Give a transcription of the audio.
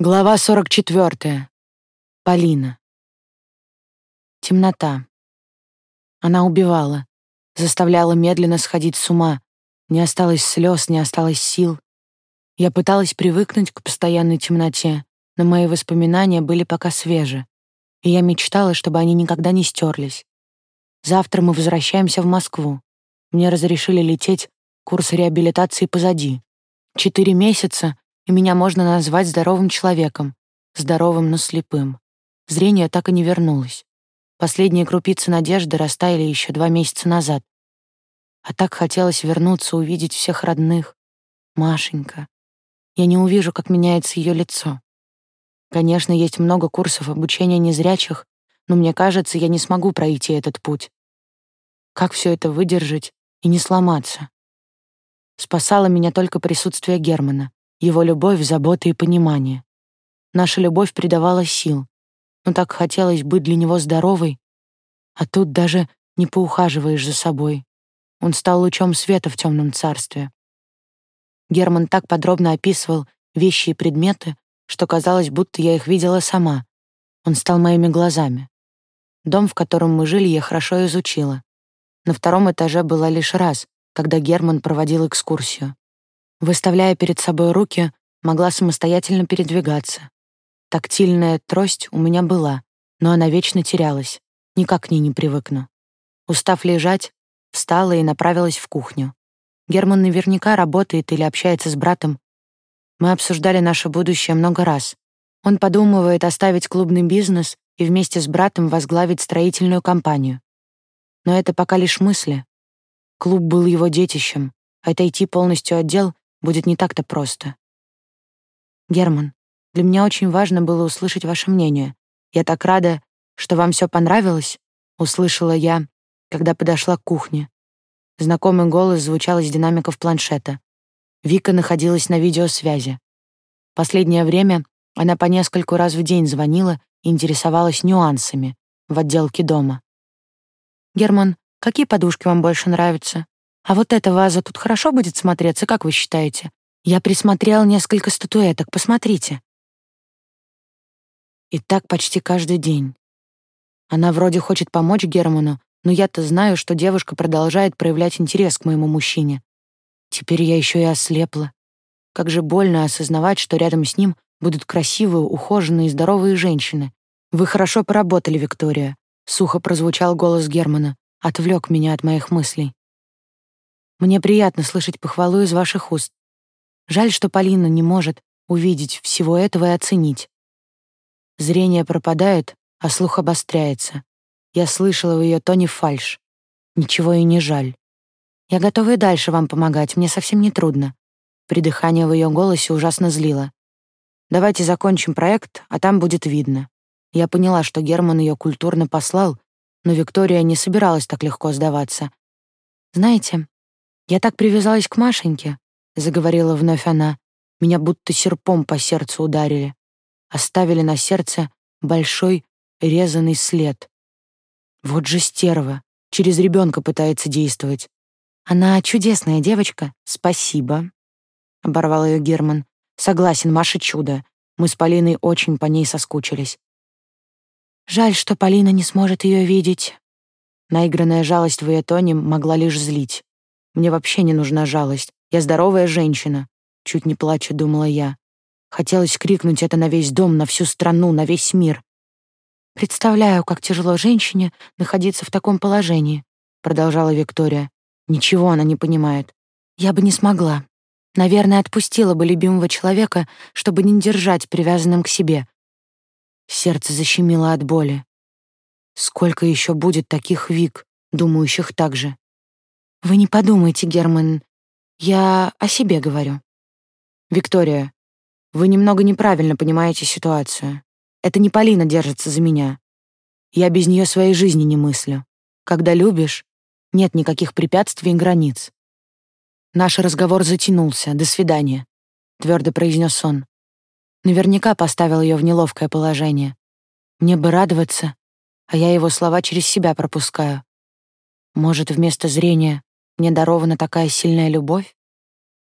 Глава 44. Полина. Темнота. Она убивала, заставляла медленно сходить с ума. Не осталось слез, не осталось сил. Я пыталась привыкнуть к постоянной темноте, но мои воспоминания были пока свежи, и я мечтала, чтобы они никогда не стерлись. Завтра мы возвращаемся в Москву. Мне разрешили лететь, курс реабилитации позади. Четыре месяца — и меня можно назвать здоровым человеком, здоровым, но слепым. Зрение так и не вернулось. Последние крупицы надежды растаяли еще два месяца назад. А так хотелось вернуться, увидеть всех родных. Машенька. Я не увижу, как меняется ее лицо. Конечно, есть много курсов обучения незрячих, но мне кажется, я не смогу пройти этот путь. Как все это выдержать и не сломаться? Спасало меня только присутствие Германа его любовь, забота и понимание. Наша любовь придавала сил, но так хотелось быть для него здоровой, а тут даже не поухаживаешь за собой. Он стал лучом света в темном царстве. Герман так подробно описывал вещи и предметы, что казалось, будто я их видела сама. Он стал моими глазами. Дом, в котором мы жили, я хорошо изучила. На втором этаже была лишь раз, когда Герман проводил экскурсию. Выставляя перед собой руки, могла самостоятельно передвигаться. Тактильная трость у меня была, но она вечно терялась. Никак к ней не привыкну. Устав лежать, встала и направилась в кухню. Герман наверняка работает или общается с братом. Мы обсуждали наше будущее много раз. Он подумывает оставить клубный бизнес и вместе с братом возглавить строительную компанию. Но это пока лишь мысли. Клуб был его детищем, отойти полностью отдел будет не так-то просто. Герман, для меня очень важно было услышать ваше мнение. Я так рада, что вам все понравилось, услышала я, когда подошла к кухне. Знакомый голос звучал из динамиков планшета. Вика находилась на видеосвязи. Последнее время она по нескольку раз в день звонила и интересовалась нюансами в отделке дома. «Герман, какие подушки вам больше нравятся? А вот эта ваза тут хорошо будет смотреться, как вы считаете? Я присмотрел несколько статуэток, посмотрите. И так почти каждый день. Она вроде хочет помочь Герману, но я-то знаю, что девушка продолжает проявлять интерес к моему мужчине. Теперь я еще и ослепла. Как же больно осознавать, что рядом с ним будут красивые, ухоженные и здоровые женщины. Вы хорошо поработали, Виктория. Сухо прозвучал голос Германа, отвлек меня от моих мыслей. Мне приятно слышать похвалу из ваших уст. Жаль, что Полина не может увидеть всего этого и оценить. Зрение пропадает, а слух обостряется. Я слышала в ее тоне фальшь. Ничего и не жаль. Я готова и дальше вам помогать, мне совсем не трудно. Придыхание в ее голосе ужасно злило. Давайте закончим проект, а там будет видно. Я поняла, что Герман ее культурно послал, но Виктория не собиралась так легко сдаваться. Знаете, «Я так привязалась к Машеньке», — заговорила вновь она. «Меня будто серпом по сердцу ударили. Оставили на сердце большой резанный след. Вот же стерва, через ребенка пытается действовать. Она чудесная девочка, спасибо», — оборвал ее Герман. «Согласен, Маша чудо. Мы с Полиной очень по ней соскучились. Жаль, что Полина не сможет ее видеть. Наигранная жалость в ее тоне могла лишь злить. Мне вообще не нужна жалость. Я здоровая женщина. Чуть не плача, думала я. Хотелось крикнуть это на весь дом, на всю страну, на весь мир. Представляю, как тяжело женщине находиться в таком положении, продолжала Виктория. Ничего она не понимает. Я бы не смогла. Наверное, отпустила бы любимого человека, чтобы не держать привязанным к себе. Сердце защемило от боли. Сколько еще будет таких Вик, думающих так же? Вы не подумайте, Герман. Я о себе говорю. Виктория, вы немного неправильно понимаете ситуацию. Это не Полина держится за меня. Я без нее своей жизни не мыслю. Когда любишь, нет никаких препятствий и границ. Наш разговор затянулся. До свидания, твердо произнес он. Наверняка поставил ее в неловкое положение. Мне бы радоваться, а я его слова через себя пропускаю. Может, вместо зрения мне дарована такая сильная любовь?